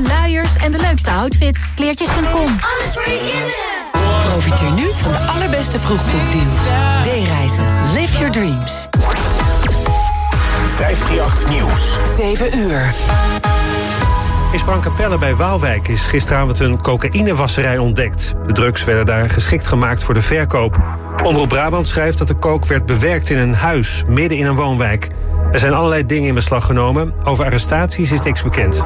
luiers en de leukste outfits. Kleertjes.com. Alles voor je kinderen. Profiteer nu van de allerbeste vroegboekdeals. D-reizen. Live your dreams. 538 Nieuws. 7 uur. In Sprangkapelle bij Waalwijk is gisteravond een cocaïnewasserij ontdekt. De drugs werden daar geschikt gemaakt voor de verkoop. Omroep Brabant schrijft dat de kook werd bewerkt in een huis, midden in een woonwijk. Er zijn allerlei dingen in beslag genomen. Over arrestaties is niks bekend.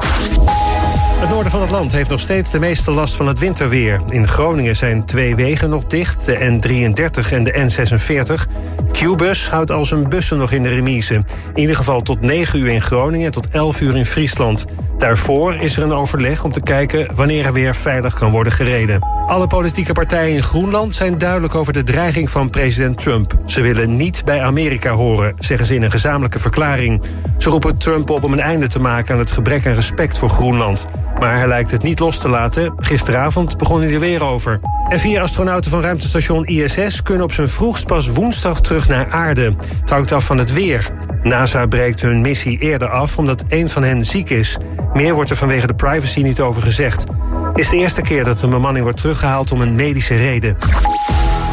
Het noorden van het land heeft nog steeds de meeste last van het winterweer. In Groningen zijn twee wegen nog dicht, de N33 en de N46. Qbus houdt al zijn bussen nog in de remise. In ieder geval tot 9 uur in Groningen en tot 11 uur in Friesland. Daarvoor is er een overleg om te kijken wanneer er weer veilig kan worden gereden. Alle politieke partijen in Groenland zijn duidelijk over de dreiging van president Trump. Ze willen niet bij Amerika horen, zeggen ze in een gezamenlijke verklaring. Ze roepen Trump op om een einde te maken aan het gebrek aan respect voor Groenland. Maar hij lijkt het niet los te laten. Gisteravond begon hij er weer over. En vier astronauten van ruimtestation ISS kunnen op zijn vroegst pas woensdag terug naar aarde. Het af van het weer. NASA breekt hun missie eerder af omdat een van hen ziek is. Meer wordt er vanwege de privacy niet over gezegd. Het is de eerste keer dat een bemanning wordt teruggehaald om een medische reden.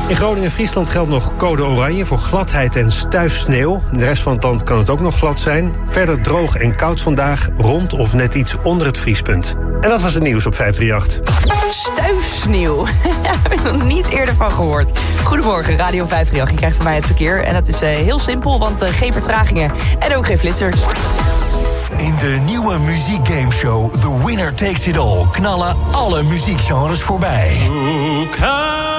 In Groningen en Friesland geldt nog code oranje voor gladheid en stuifsneeuw. In de rest van het land kan het ook nog glad zijn. Verder droog en koud vandaag, rond of net iets onder het vriespunt. En dat was het nieuws op 538. Stuifsneeuw. Daar heb ik nog niet eerder van gehoord. Goedemorgen, Radio 538. Je krijgt van mij het verkeer. En dat is uh, heel simpel, want uh, geen vertragingen en ook geen flitsers. In de nieuwe muziekgameshow The Winner Takes It All knallen alle muziekgenres voorbij. Who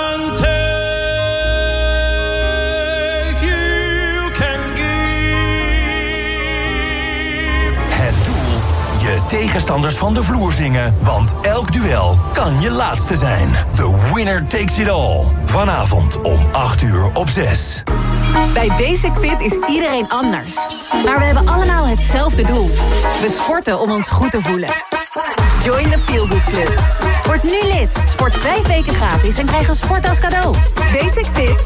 tegenstanders van de vloer zingen. Want elk duel kan je laatste zijn. The Winner Takes It All. Vanavond om 8 uur op 6. Bij Basic Fit is iedereen anders. Maar we hebben allemaal hetzelfde doel. We sporten om ons goed te voelen. Join the Feel Good Club. Word nu lid. Sport vijf weken gratis en krijg een sport als cadeau. Basic Fit.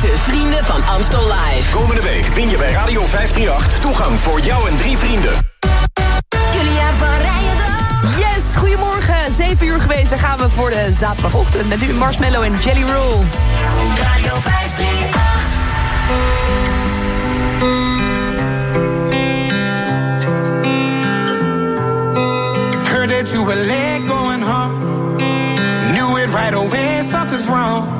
De vrienden van Amstel Live. Komende week win je bij Radio 538 toegang voor jou en drie vrienden. Julia van. Yes, goedemorgen. 7 uur geweest. Dan gaan we voor de zaterdagochtend met nu Marshmallow en Jelly Roll. Radio 538. Heard that you were late going home. Knew it right away, something's wrong.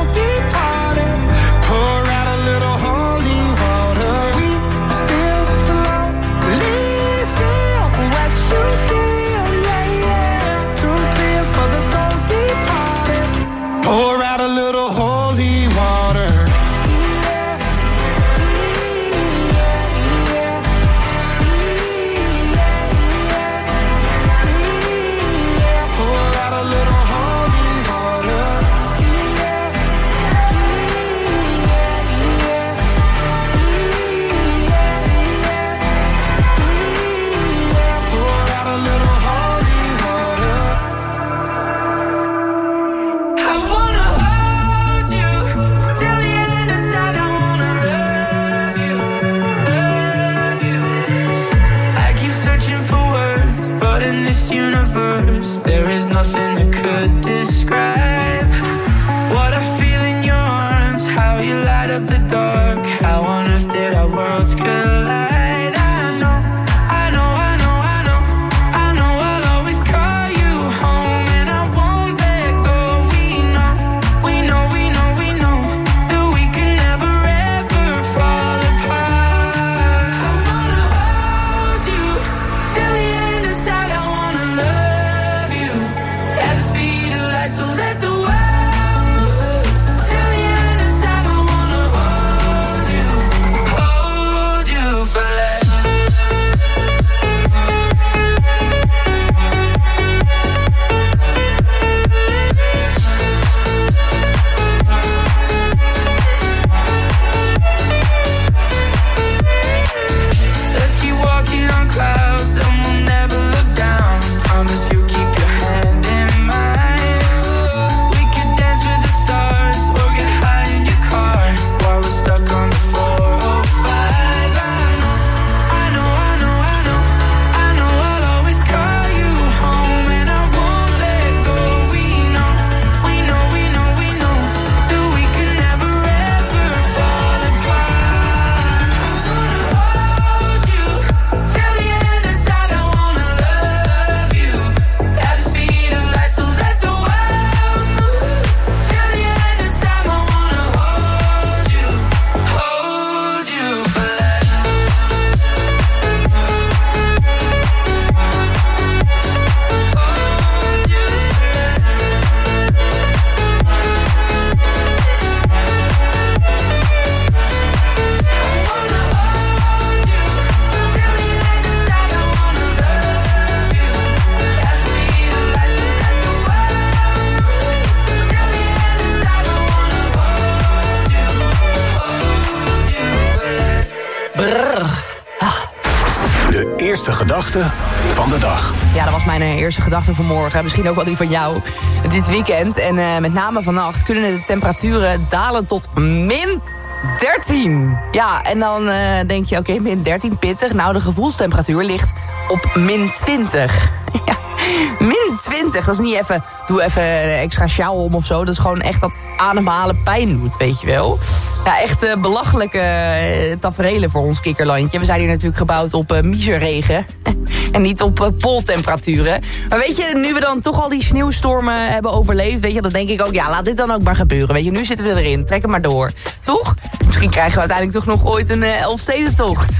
van de dag. Ja, dat was mijn eh, eerste gedachte van morgen. Misschien ook wel die van jou. Dit weekend en eh, met name vannacht kunnen de temperaturen dalen tot min 13. Ja, en dan eh, denk je, oké, min 13, pittig. Nou, de gevoelstemperatuur ligt op min 20. ja, min 20. Dat is niet even, doe even extra sjaal om of zo. Dat is gewoon echt dat ademhalen pijn doet, weet je wel. Ja, echt belachelijke taferelen voor ons kikkerlandje. We zijn hier natuurlijk gebouwd op eh miserregen. en niet op eh, pooltemperaturen. Maar weet je, nu we dan toch al die sneeuwstormen hebben overleefd... weet je, dan denk ik ook, ja, laat dit dan ook maar gebeuren. Weet je, nu zitten we erin. Trek het maar door. Toch? Misschien krijgen we uiteindelijk toch nog ooit een eh, Elfstedentocht.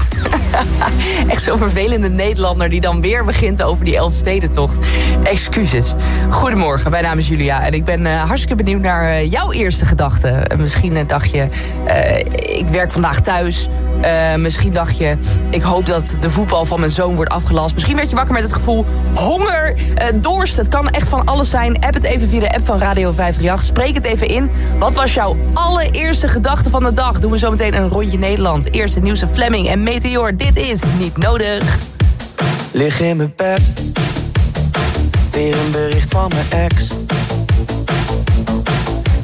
Echt zo'n vervelende Nederlander die dan weer begint over die Elfstedentocht. Excuses. Goedemorgen, mijn naam is Julia en ik ben eh, hartstikke benieuwd naar jouw eerste gedachten. Misschien dacht je, ik werk vandaag thuis. Eh, misschien dacht je, ik hoop dat de voetbal van mijn zoon wordt afgelast. Misschien werd je wakker met het gevoel honger, eh, dorst. Het kan echt van alles zijn. App het even via de app van Radio 538. Spreek het even in. Wat was jouw allereerste gedachte van de dag? Doen we zo meteen een rondje Nederland. Eerst het nieuwste Fleming en Meteor. Dit is niet nodig. Lig in mijn bed, weer een bericht van mijn ex.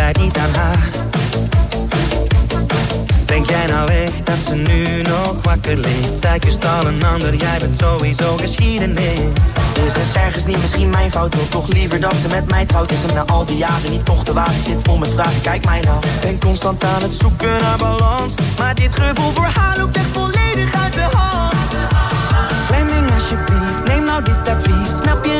tijd niet aan haar. Denk jij nou echt dat ze nu nog wakker ligt? Zij kust al een ander, jij bent sowieso geschiedenis. Is het ergens niet misschien mijn fout? Wil toch liever dat ze met mij trouwt? Is hem na al die jaren niet toch de wagen? Zit vol met vragen, kijk mij nou. Ben constant aan het zoeken naar balans. Maar dit gevoel voor haar loopt echt volledig uit de hand. Fleming alsjeblieft, neem nou dit advies. Snap je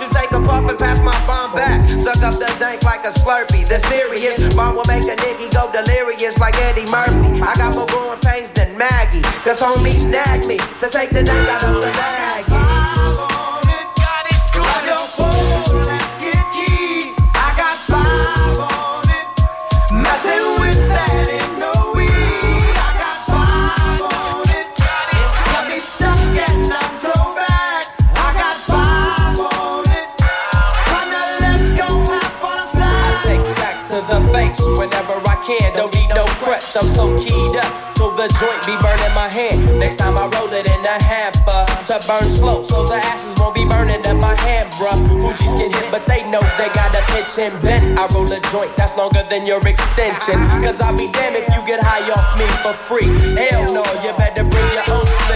you take a puff and pass my bomb back. Suck up the dank like a slurpee. The serious bomb will make a nigga go delirious like Eddie Murphy. I got more growing pains than Maggie. Cause homie snagged me to take the dank out of the bag. Crutch, I'm so keyed up. Till the joint be burning my hand. Next time I roll it in a hamper to burn slow, so the ashes won't be burning in my hand, bruh. Hoogies get hit, but they know they got a pitch and bent. I roll a joint that's longer than your extension. Cause I'll be damned if you get high off me for free. Hell no, you better bring your own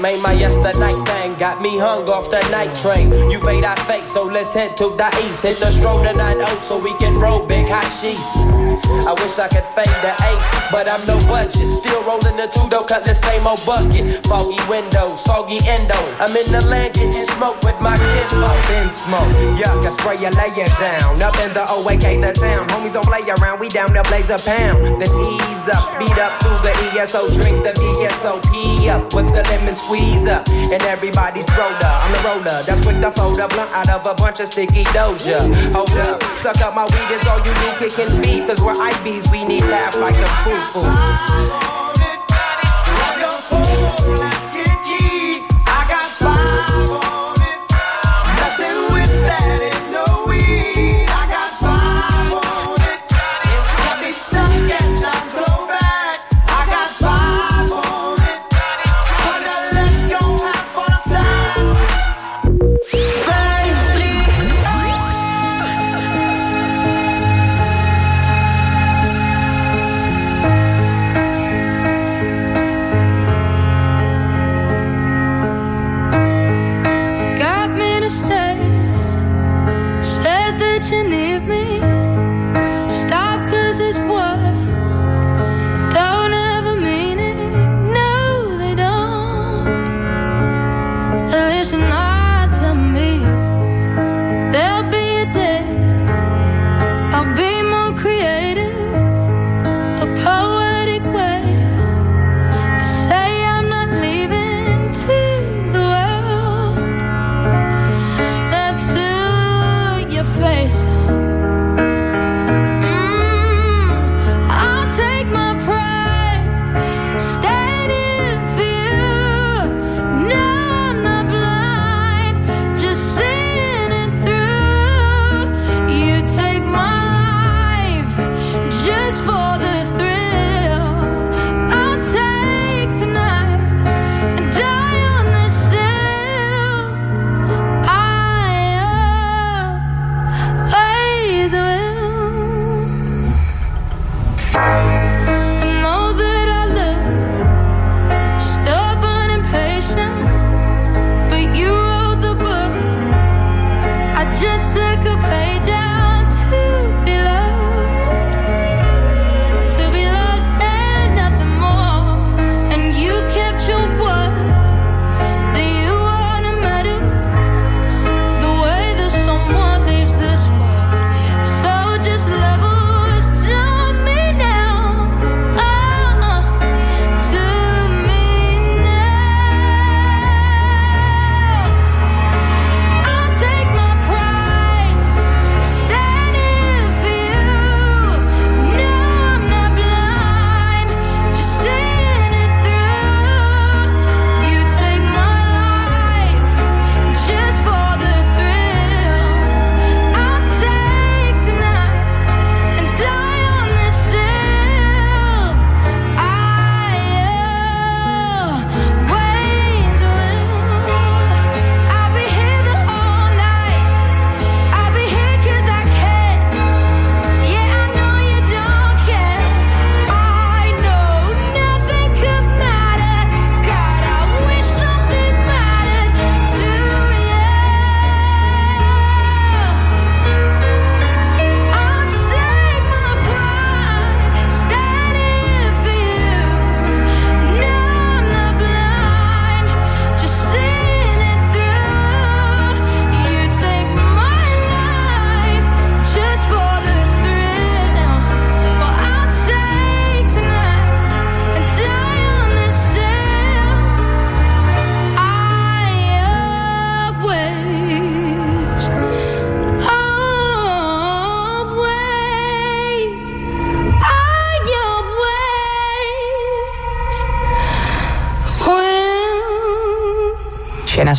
Man. My yesterday thing got me hung off the night train. You fade, I fake, so let's head to the east. Hit the stroll tonight, oh, so we can roll big hot sheets. I wish I could fade the eight, but I'm no the two though, cut the same old bucket. Foggy windows, soggy endo. I'm in the land getting smoke with my kid Been smoke. Yuck, I spray you, lay down. Up in the OAK, the town. Homies don't play around, we down to blaze a pound. Then ease up, speed up through the ESO. Drink the VSOP up with the lemon squeeze up. And everybody's roller. I'm the roller. That's quick to fold a blunt out of a bunch of sticky doja. Hold up, suck up my weed, is all you do kicking feet. Cause we're IBs, we need to tap like the foo foo.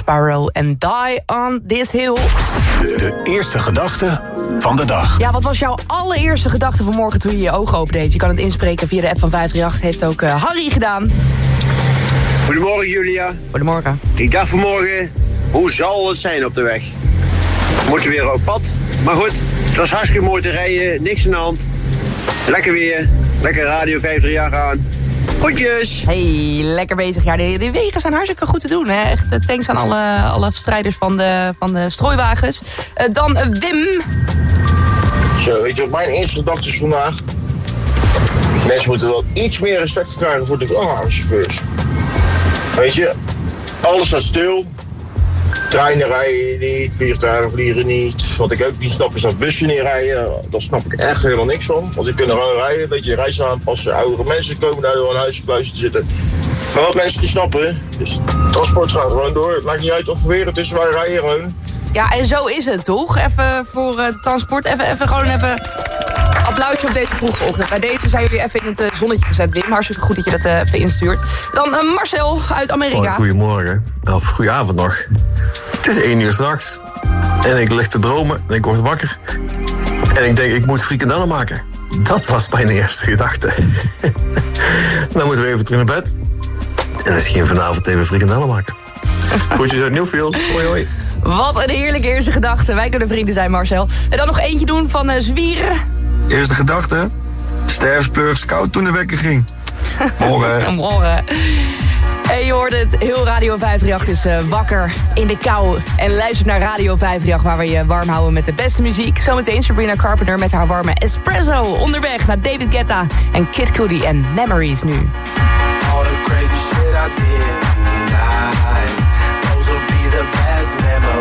Sparrow en Die on This Hill. De eerste gedachte van de dag. Ja, wat was jouw allereerste gedachte vanmorgen toen je je ogen opendeed? Je kan het inspreken via de app van 538. Heeft ook eh, Harry gedaan. Goedemorgen Julia. Goedemorgen. Ik dacht vanmorgen, hoe zal het zijn op de weg? We moeten weer op pad. Maar goed, het was hartstikke mooi te rijden, niks aan de hand. Lekker weer, lekker radio 538 aan. Groetjes. Hey, lekker bezig. Ja, die, die wegen zijn hartstikke goed te doen. Hè? Echt eh, thanks aan alle, alle strijders van de, van de strooiwagens. Eh, dan eh, Wim. Zo, weet je wat mijn eerste gedachte is vandaag? Mensen moeten wel iets meer respect krijgen voor de vrachtwagenchauffeurs. Weet je, alles staat stil. Treinen rijden niet, vliegtuigen vliegen niet. Wat ik ook niet snap is dat bussen niet rijden. Daar snap ik echt helemaal niks van. Want die kunnen gewoon rijden, een beetje reis aanpassen. Oudere mensen komen daar door een huis te zitten. Maar wat mensen niet snappen, dus transport gaat gewoon door. Het maakt niet uit of weer het is, wij rijden gewoon. Ja, en zo is het toch? Even voor uh, transport. Even, even gewoon even applausje op deze vroege ochtend. Bij deze zijn jullie even in het uh, zonnetje gezet, Wim. Hartstikke goed dat je dat uh, even instuurt. Dan Marcel uit Amerika. Oh, goedemorgen. Of goedenavond nog. Het is één uur s'nachts. En ik lig te dromen en ik word wakker. En ik denk, ik moet frikandellen maken. Dat was mijn eerste gedachte. Dan moeten we even terug naar bed. En misschien vanavond even frikandellen maken. Groetjes uit Newfield. Hoi hoi. Wat een heerlijke eerste gedachte. Wij kunnen vrienden zijn, Marcel. En dan nog eentje doen van uh, Zwieren. Eerste gedachte? Sterfspleur scout toen de wekker ging. Morgen. Morgen. Hey, je hoort het. Heel Radio 538 is uh, wakker in de kou. En luister naar Radio 538 waar we je warm houden met de beste muziek. Zometeen Sabrina Carpenter met haar warme espresso. Onderweg naar David Guetta en Kid Cudi en Memories nu. All the crazy shit I did tonight. Those will be the best.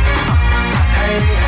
Hey, hey.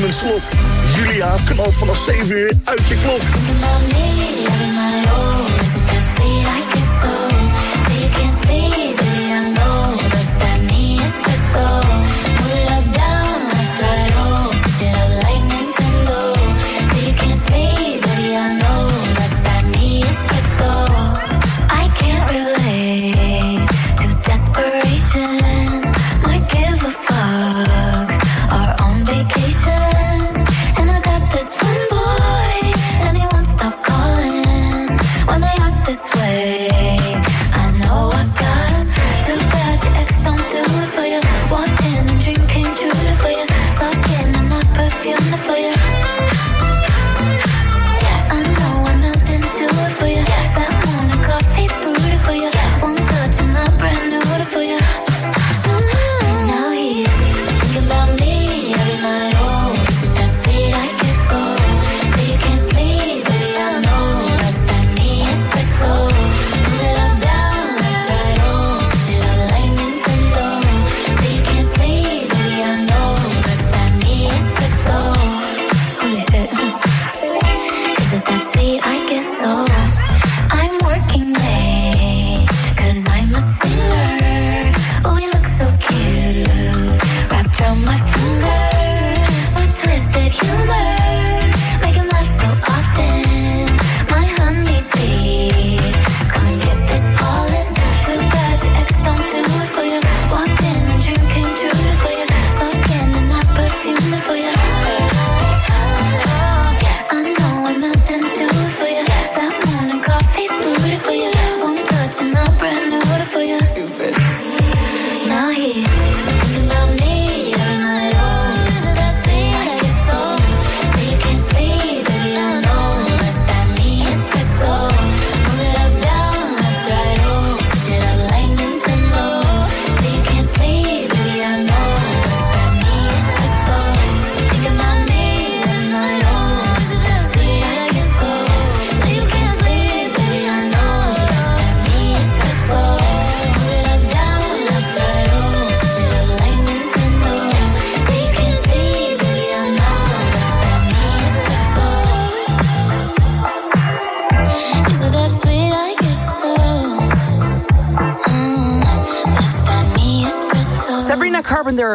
Neem slok. Julia knalt vanaf 7 uur uit je klok. I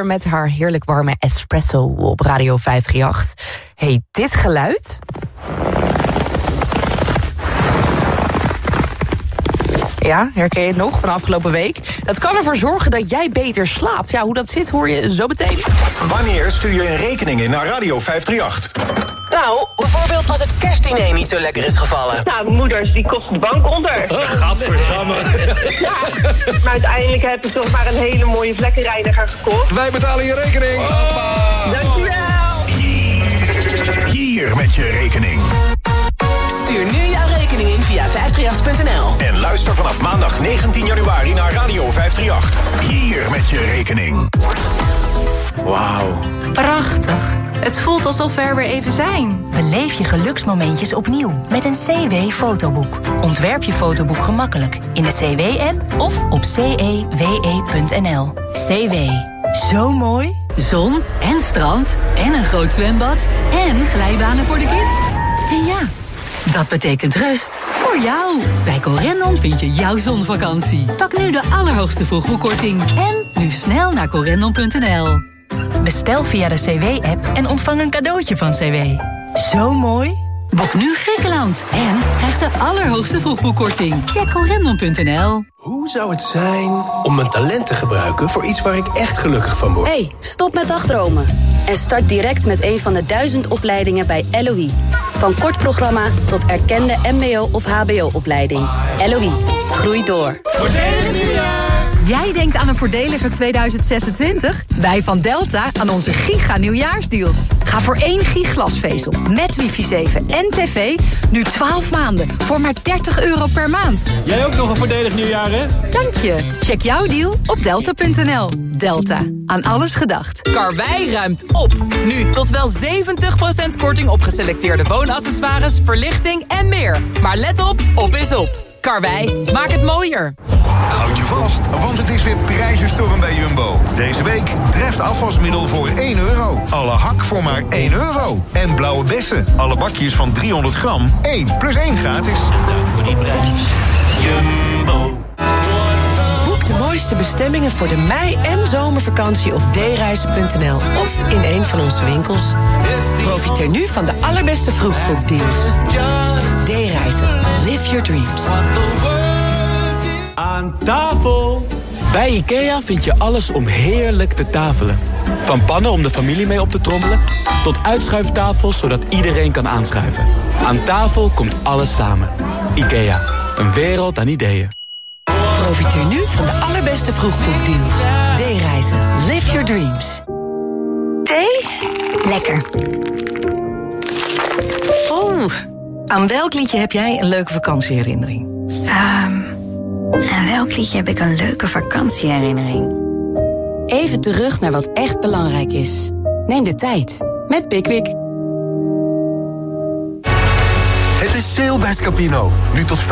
met haar heerlijk warme espresso op Radio 538. Hey, dit geluid... Ja, herken je het nog van afgelopen week? Dat kan ervoor zorgen dat jij beter slaapt. Ja, hoe dat zit hoor je zo meteen. Wanneer stuur je een rekening in naar Radio 538? Nou, bijvoorbeeld als het kerstdiner niet zo lekker is gevallen. Nou, moeders, die kost de bank onder. Gadverdamme. Ja, maar uiteindelijk heb ik toch maar een hele mooie vlekkenreiniger gekocht. Wij betalen je rekening. Dankjewel. Hier met je rekening. Stuur nu jouw rekening in via 538.nl. En luister vanaf maandag 19 januari naar Radio 538. Hier met je rekening. Wauw. Prachtig. Het voelt alsof we er weer even zijn. Beleef je geluksmomentjes opnieuw met een CW-fotoboek. Ontwerp je fotoboek gemakkelijk in de CW-app of op cewe.nl. CW. Zo mooi. Zon en strand en een groot zwembad en glijbanen voor de kids. En ja, dat betekent rust voor jou. Bij Corendon vind je jouw zonvakantie. Pak nu de allerhoogste vroegboekkorting. En nu snel naar corendon.nl. Bestel via de CW-app en ontvang een cadeautje van CW. Zo mooi. Boek nu Griekenland en krijg de allerhoogste vroegboekkorting. Check corendon.nl. Hoe zou het zijn om mijn talent te gebruiken voor iets waar ik echt gelukkig van word? hey, stop met dagdromen. En start direct met een van de duizend opleidingen bij LOE. Van kort programma tot erkende mbo- of hbo-opleiding. LOE, groei door. Jij denkt aan een voordeliger 2026? Wij van Delta aan onze giga nieuwjaarsdeals. Ga voor één giglasvezel met wifi 7 en tv nu 12 maanden voor maar 30 euro per maand. Jij ook nog een voordelig nieuwjaar, hè? Dank je. Check jouw deal op delta.nl. Delta, aan alles gedacht. Karwei ruimt op. Nu tot wel 70% korting op geselecteerde woonaccessoires, verlichting en meer. Maar let op, op is op. Karwei, maak het mooier. Houd je vast, want het is weer prijzenstorm bij Jumbo. Deze week treft afwasmiddel voor 1 euro. Alle hak voor maar 1 euro. En blauwe bessen, alle bakjes van 300 gram, 1 plus 1 gratis. Dank voor die prijs. Jumbo. De mooiste bestemmingen voor de mei- en zomervakantie op dereizen.nl of in een van onze winkels. Profiteer nu van de allerbeste vroegboekdeals. D-reizen. Live your dreams. Aan tafel! Bij IKEA vind je alles om heerlijk te tafelen. Van pannen om de familie mee op te trommelen... tot uitschuiftafels zodat iedereen kan aanschuiven. Aan tafel komt alles samen. IKEA, een wereld aan ideeën. Profiteer nu van de allerbeste vroegboekdeals. D-reizen. Live your dreams. Thee? Lekker. Oh, aan welk liedje heb jij een leuke vakantieherinnering? Ehm, aan welk liedje heb ik een leuke vakantieherinnering? Even terug naar wat echt belangrijk is. Neem de tijd met Pickwick. Sale bij Scapino. Nu tot 50%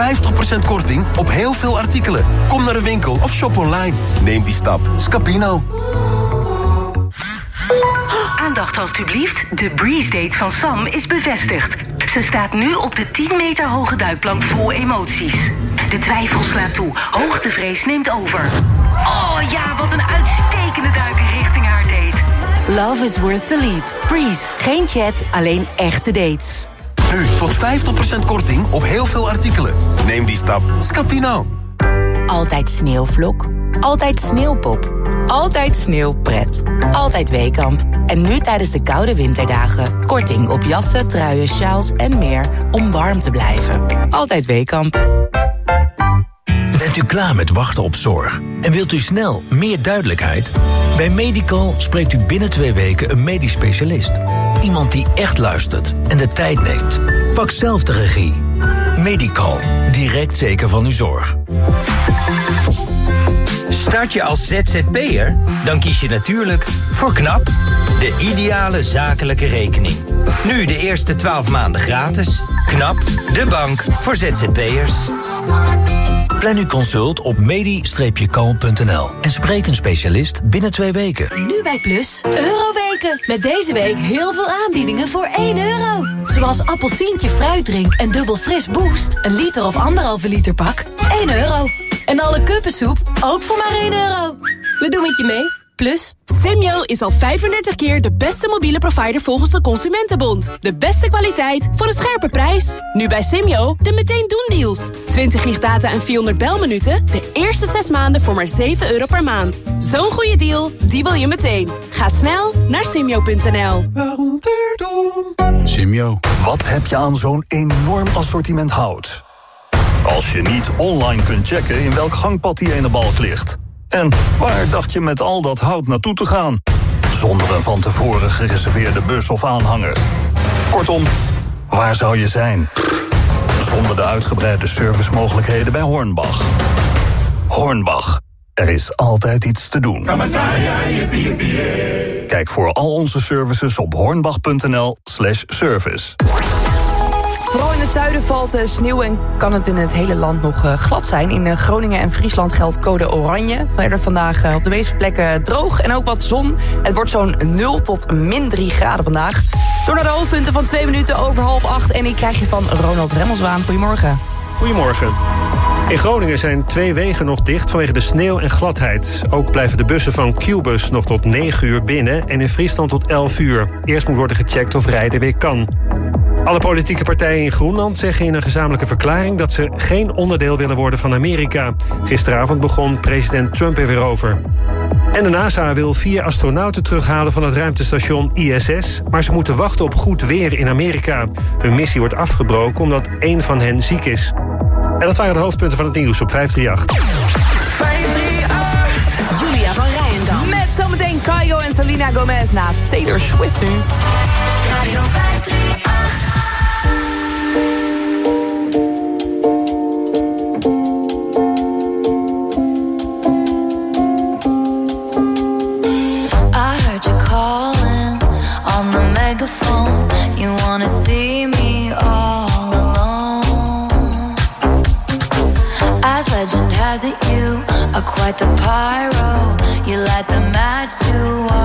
korting op heel veel artikelen. Kom naar de winkel of shop online. Neem die stap. Scapino. Aandacht alstublieft. De Breeze Date van Sam is bevestigd. Ze staat nu op de 10 meter hoge duikplank vol emoties. De twijfel slaat toe. Hoogtevrees neemt over. Oh ja, wat een uitstekende duiker richting haar date. Love is worth the leap. Breeze. Geen chat, alleen echte dates. Nu tot 50% korting op heel veel artikelen. Neem die stap. Scapino. Altijd sneeuwvlok. Altijd sneeuwpop. Altijd sneeuwpret. Altijd Weekamp. En nu tijdens de koude winterdagen. Korting op jassen, truien, sjaals en meer om warm te blijven. Altijd Weekamp. Bent u klaar met wachten op zorg? En wilt u snel meer duidelijkheid? Bij Medical spreekt u binnen twee weken een medisch specialist. Iemand die echt luistert en de tijd neemt. Pak zelf de regie. Medical. Direct zeker van uw zorg. Start je als ZZP'er? Dan kies je natuurlijk voor KNAP, de ideale zakelijke rekening. Nu de eerste 12 maanden gratis. KNAP, de bank voor ZZP'ers. Plan uw consult op medi-kalm.nl en spreek een specialist binnen twee weken. Nu bij Plus, Euroweken. Met deze week heel veel aanbiedingen voor 1 euro. Zoals appelsientje fruitdrink en dubbel fris boost. Een liter of anderhalve liter pak, 1 euro. En alle kuppensoep, ook voor maar 1 euro. We doen het je mee. Plus, Simyo is al 35 keer de beste mobiele provider volgens de Consumentenbond. De beste kwaliteit voor een scherpe prijs. Nu bij Simyo de meteen doen deals. 20 gig data en 400 belminuten. De eerste 6 maanden voor maar 7 euro per maand. Zo'n goede deal, die wil je meteen. Ga snel naar simyo.nl. Simyo. Wat heb je aan zo'n enorm assortiment hout? Als je niet online kunt checken in welk gangpad die ene balk ligt. En waar dacht je met al dat hout naartoe te gaan? Zonder een van tevoren gereserveerde bus of aanhanger. Kortom, waar zou je zijn? Zonder de uitgebreide servicemogelijkheden bij Hornbach. Hornbach, er is altijd iets te doen. Kijk voor al onze services op hornbach.nl slash service. Vooral in het zuiden valt uh, sneeuw en kan het in het hele land nog uh, glad zijn. In uh, Groningen en Friesland geldt code oranje. Verder vandaag op de meeste plekken droog en ook wat zon. Het wordt zo'n 0 tot min 3 graden vandaag. Door naar de hoofdpunten van 2 minuten over half 8. En die krijg je van Ronald Remmelswaan. Goedemorgen. Goedemorgen. In Groningen zijn twee wegen nog dicht vanwege de sneeuw en gladheid. Ook blijven de bussen van Qbus nog tot 9 uur binnen... en in Friesland tot 11 uur. Eerst moet worden gecheckt of rijden weer kan. Alle politieke partijen in Groenland zeggen in een gezamenlijke verklaring... dat ze geen onderdeel willen worden van Amerika. Gisteravond begon president Trump er weer over. En de NASA wil vier astronauten terughalen van het ruimtestation ISS... maar ze moeten wachten op goed weer in Amerika. Hun missie wordt afgebroken omdat één van hen ziek is. En dat waren de hoofdpunten van het nieuws op 538. 538. Julia van Rijendam. Met zometeen Kaigo en Selena Gomez na Taylor Swift nu. Radio 538. The pyro. You light the match to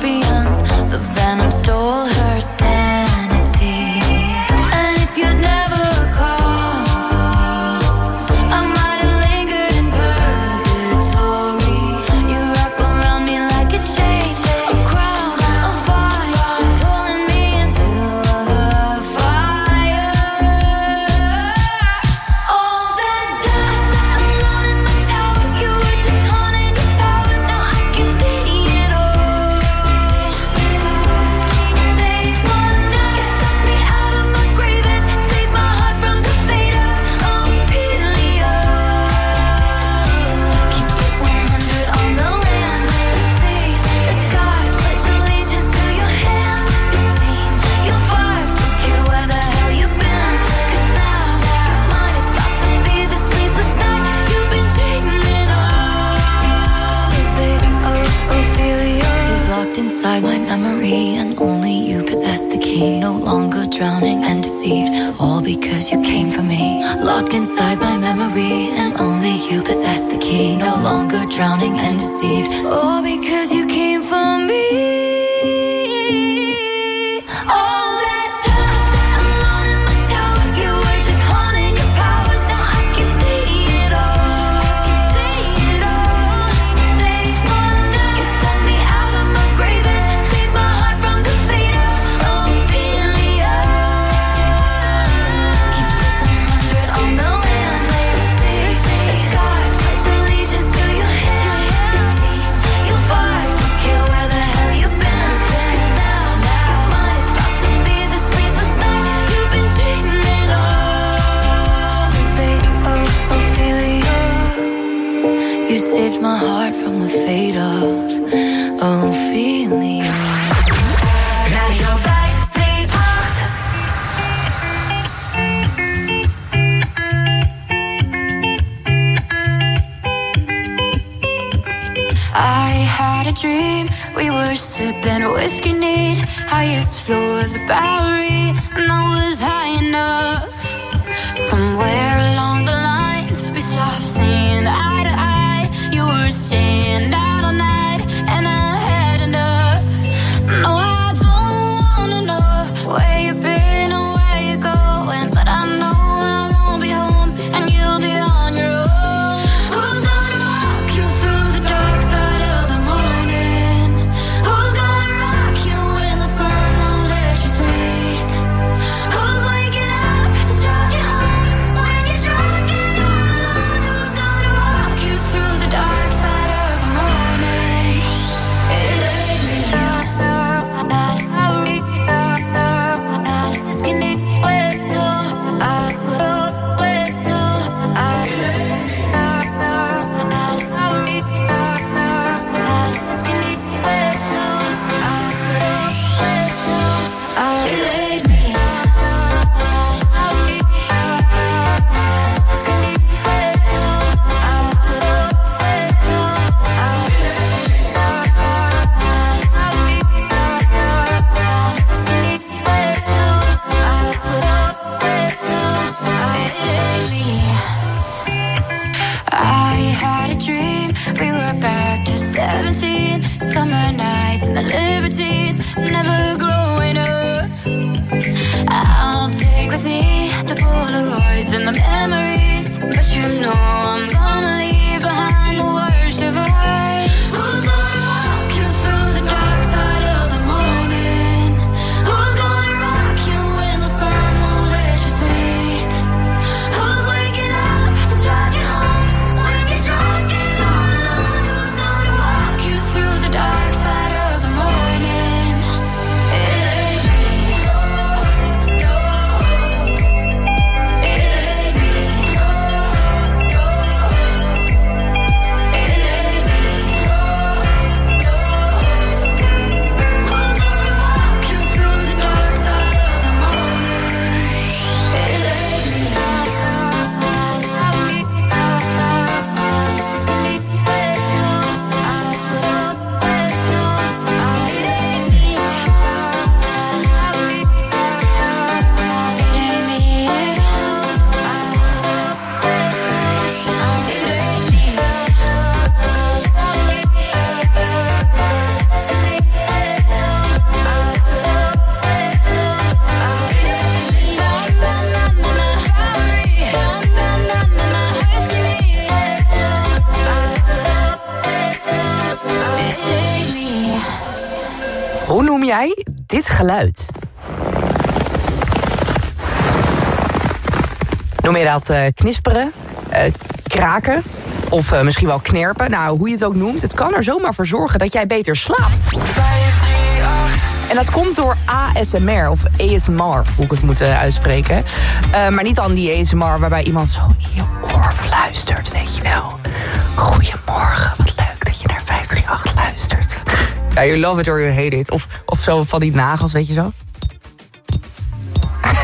scorpions. The venom stole her sanity. You saved my heart from the fate of Ophelia. Radio 538. I had a dream. We were sipping whiskey neat. Highest floor of the Bowery, and I was high enough. Somewhere along and I libertines Never growing up. I'll take with me the Polaroids and the memories But you know geluid? Noem je dat eh, knisperen, eh, kraken of eh, misschien wel knerpen? Nou, hoe je het ook noemt, het kan er zomaar voor zorgen dat jij beter slaapt. En dat komt door ASMR of ASMR, hoe ik het moet uitspreken. Maar niet dan die ASMR waarbij iemand zo in je oor fluistert, weet je wel. Goedemorgen, wat leuk dat je naar 538 luistert. You love it or you hate it. Of, of zo van die nagels, weet je zo.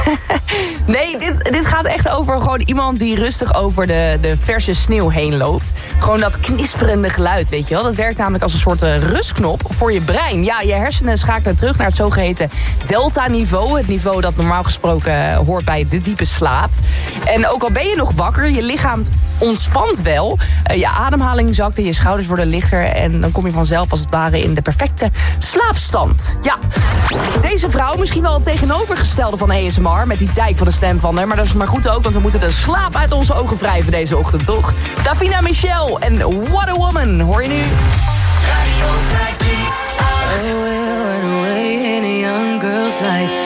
Nee, dit, dit gaat echt over gewoon iemand die rustig over de, de verse sneeuw heen loopt. Gewoon dat knisperende geluid, weet je wel. Dat werkt namelijk als een soort eh, rustknop voor je brein. Ja, je hersenen schakelen terug naar het zogeheten delta-niveau. Het niveau dat normaal gesproken eh, hoort bij de diepe slaap. En ook al ben je nog wakker, je lichaam ontspant wel. Eh, je ademhaling zakt en je schouders worden lichter. En dan kom je vanzelf als het ware in de perfecte slaapstand. Ja, deze vrouw misschien wel het tegenovergestelde van ASMR... met die dijk van de stem van haar. Maar dat is maar goed ook, want we moeten de slaap uit onze ogen wrijven deze ochtend, toch? Davina Michel en What a Woman, hoor je nu? in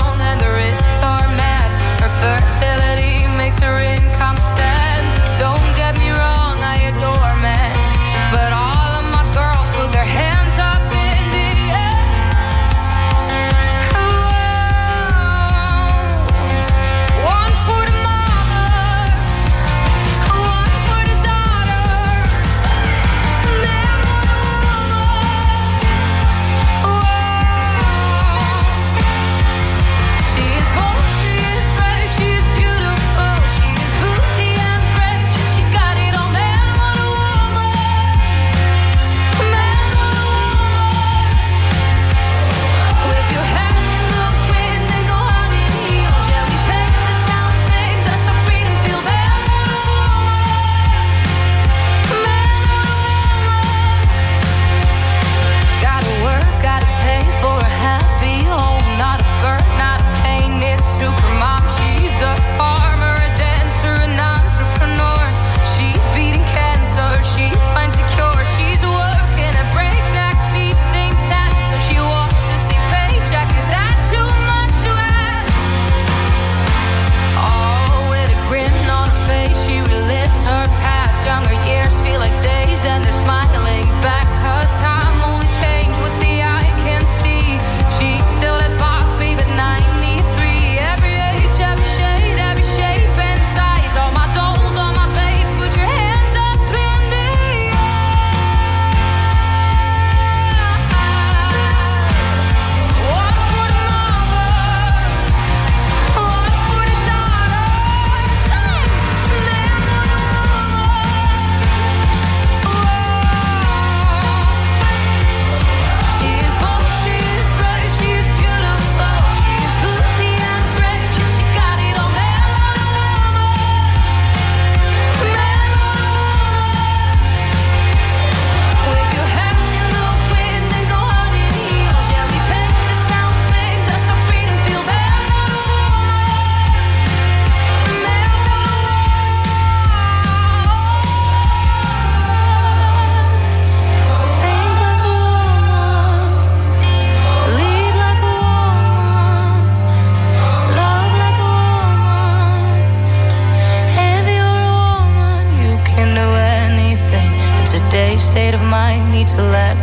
victory.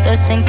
To let this sink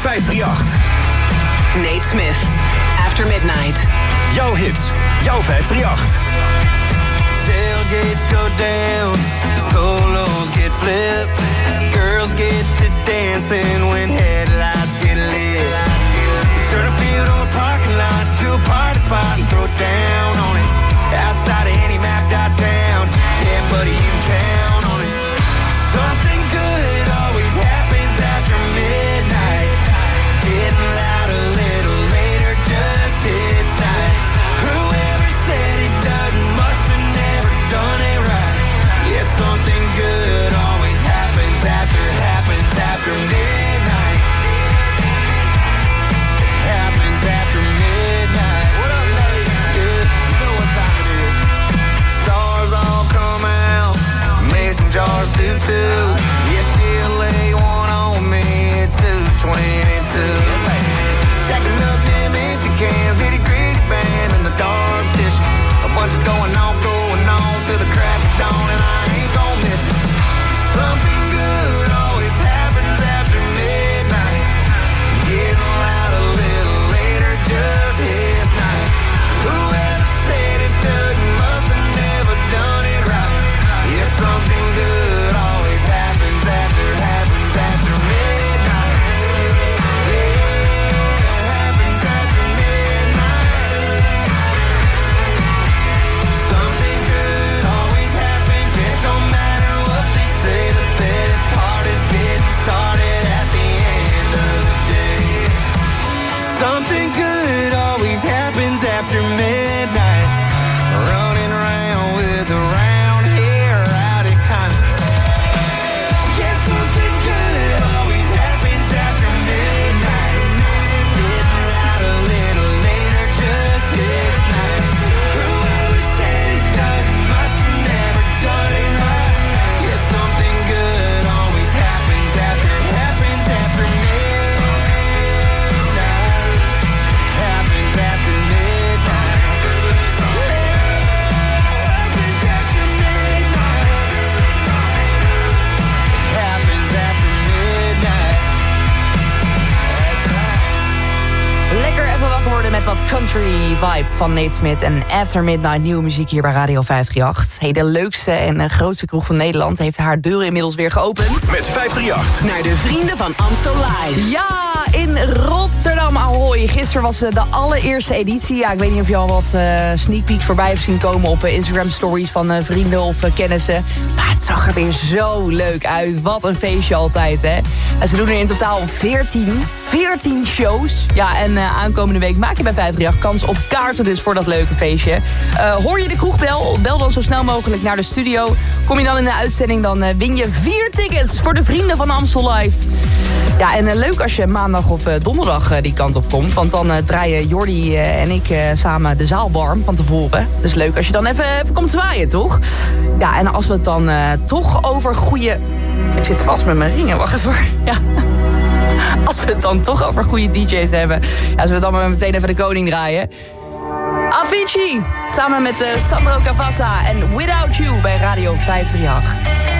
538. Nate Smith, After Midnight. Jouw hits, jouw 538. Tailgates go down, solos get flipped. Girls get to dancing when headlights get lit. Turn a field or a parking lot to a party spot and throw it down on it. Outside of any map town, yeah, buddy, you can count on it. Something say van Nate Smith en After Midnight nieuwe muziek hier bij Radio 538. Hey, de leukste en eh, grootste kroeg van Nederland heeft haar deuren inmiddels weer geopend. Met 538. Naar de vrienden van Amstel Live. Ja, in Rotterdam, Ahoy. Gisteren was eh, de allereerste editie. Ja, ik weet niet of je al wat eh, sneak peeks voorbij hebt zien komen op eh, Instagram stories van vrienden of kennissen. Maar het zag er weer zo leuk uit. Wat een feestje altijd, hè. En ze doen er in totaal 14, 14 shows. Ja, en aankomende week maak je bij 538 kans op kaarten dus voor dat leuke feestje. Hoor je de kroegbel? Bel dan zo snel mogelijk naar de studio. Kom je dan in de uitzending, dan win je vier tickets voor de vrienden van Amstel Live. Ja, en eh, leuk als je maandag of eh, donderdag eh, die kant op komt. Want dan draaien Jordi en ik samen de zaal warm van tevoren. Dus leuk als je dan even, even komt zwaaien, toch? Ja, en als we het dan toch over goede... Ik zit vast met mijn ringen, wacht even. Ja. Als we het dan toch over goede DJ's hebben. Ja, zullen we dan maar meteen even de koning draaien. Avicii, samen met Sandro Cavazza en Without You bij Radio 538.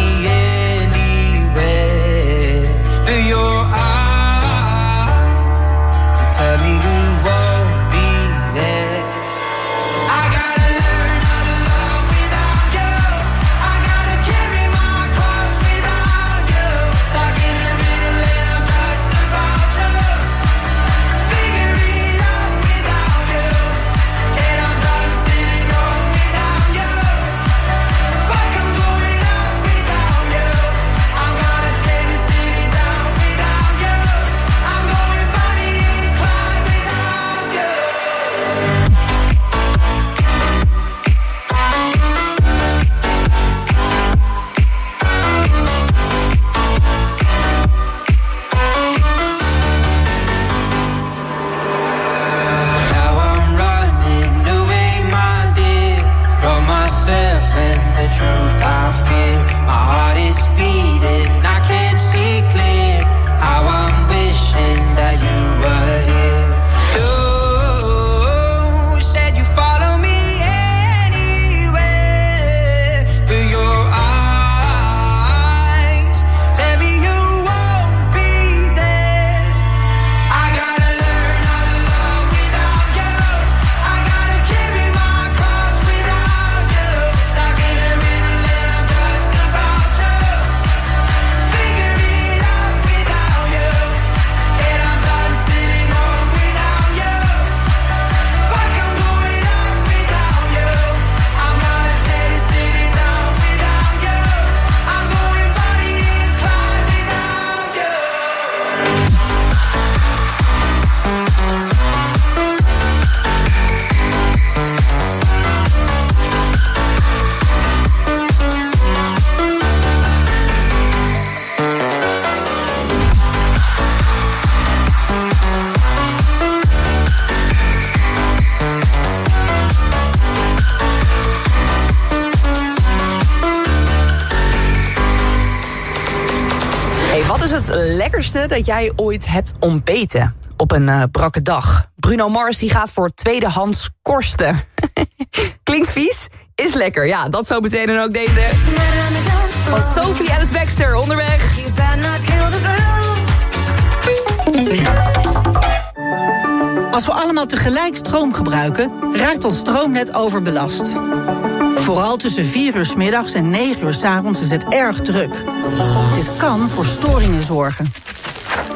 dat jij ooit hebt ontbeten? Op een eh, brakke dag. Bruno Mars die gaat voor tweedehands korsten. Klinkt vies, is lekker. Ja, dat zo meteen en ook deze. Sophie Alice Baxter onderweg. Als we allemaal tegelijk stroom gebruiken, raakt ons stroomnet overbelast. Vooral tussen 4 uur 's middags en 9 uur 's avonds is het erg druk. Dit kan voor storingen zorgen.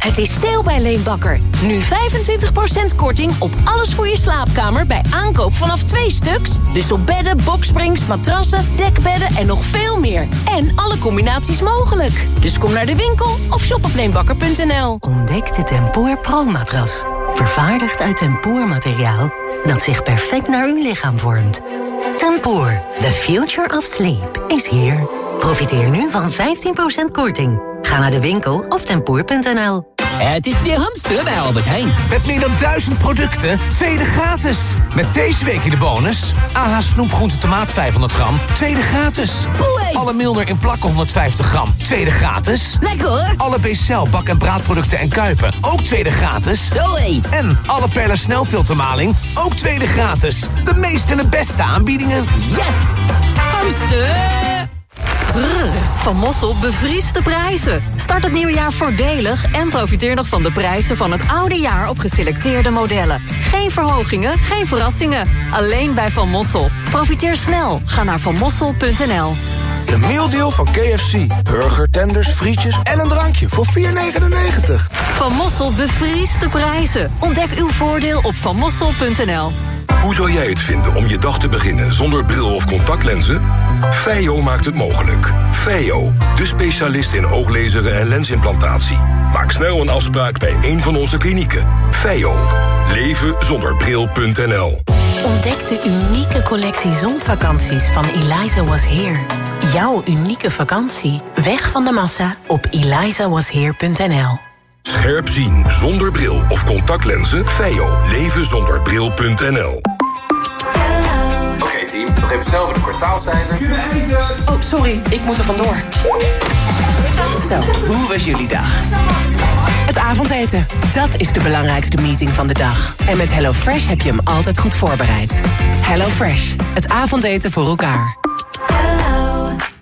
Het is sale bij Leenbakker. Nu 25% korting op alles voor je slaapkamer bij aankoop vanaf twee stuks. Dus op bedden, boksprings, matrassen, dekbedden en nog veel meer. En alle combinaties mogelijk. Dus kom naar de winkel of shop op leenbakker.nl. Ontdek de Tempoor Pro-matras. Vervaardigd uit tempoormateriaal dat zich perfect naar uw lichaam vormt. Tempoor, the future of sleep, is here. Profiteer nu van 15% korting. Ga naar de winkel of tempoor.nl. Het is weer hamsteren bij Albert Heijn. Met meer dan duizend producten, tweede gratis. Met deze week in de bonus... AH snoepgroente tomaat 500 gram, tweede gratis. Alle Milner in plakken 150 gram, tweede gratis. Lekker hoor. Alle Bcel bak- en braadproducten en kuipen, ook tweede gratis. Zoé. En alle Perla snelfiltermaling, ook tweede gratis. De meeste en de beste aanbiedingen. Yes! Hamster! Van Mossel bevriest de prijzen. Start het nieuwe jaar voordelig en profiteer nog van de prijzen van het oude jaar op geselecteerde modellen. Geen verhogingen, geen verrassingen. Alleen bij Van Mossel. Profiteer snel. Ga naar vanmossel.nl. De mealdeal van KFC. Burger, tenders, frietjes en een drankje voor 4,99. Van Mossel bevriest de prijzen. Ontdek uw voordeel op vanmossel.nl. Hoe zou jij het vinden om je dag te beginnen zonder bril of contactlenzen? Feio maakt het mogelijk. Feio, de specialist in ooglezeren en lensimplantatie. Maak snel een afspraak bij een van onze klinieken. Feio, leven zonder bril.nl. Ontdek de unieke collectie zonvakanties van Eliza Was Here. Jouw unieke vakantie. Weg van de massa op elizawasheer.nl. Scherp zien zonder bril of contactlenzen? Zonder bril.nl. Oké team, nog even snel voor de kwartaalcijfers. Oh, sorry, ik moet er vandoor. Zo, hoe was jullie dag? Het avondeten, dat is de belangrijkste meeting van de dag. En met HelloFresh heb je hem altijd goed voorbereid. HelloFresh, het avondeten voor elkaar.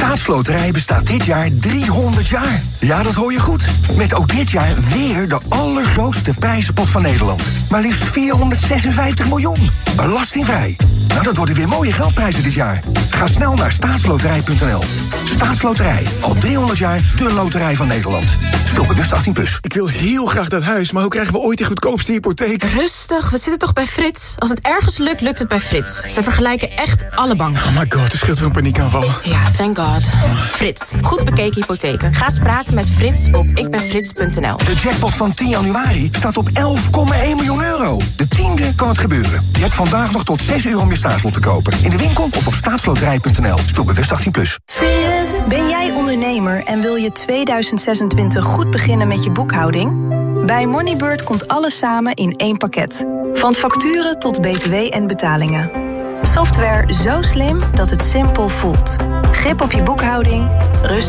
Staatsloterij bestaat dit jaar 300 jaar. Ja, dat hoor je goed. Met ook dit jaar weer de allergrootste prijzenpot van Nederland. Maar liefst 456 miljoen. Belastingvrij. Nou, dat worden weer mooie geldprijzen dit jaar. Ga snel naar staatsloterij.nl. Staatsloterij. Al 300 jaar de loterij van Nederland. Speel bewust 18+. Plus. Ik wil heel graag dat huis, maar hoe krijgen we ooit die goedkoopste hypotheek? Rustig, we zitten toch bij Frits? Als het ergens lukt, lukt het bij Frits. Ze vergelijken echt alle banken. Oh my god, er scheelt weer een paniekaanval. Ja, thank god. Frits, goed bekeken hypotheken. Ga eens praten met Frits op ikbenfrits.nl. De jackpot van 10 januari staat op 11,1 miljoen euro. De tiende kan het gebeuren. Je hebt vandaag nog tot 6 uur om je staatslot te kopen. In de winkel of op staatsloterij.nl. Speel bewust 18+. Plus. Ben jij ondernemer en wil je 2026 goed beginnen met je boekhouding? Bij Moneybird komt alles samen in één pakket. Van facturen tot btw en betalingen. Software zo slim dat het simpel voelt. Grip op je boekhouding, rust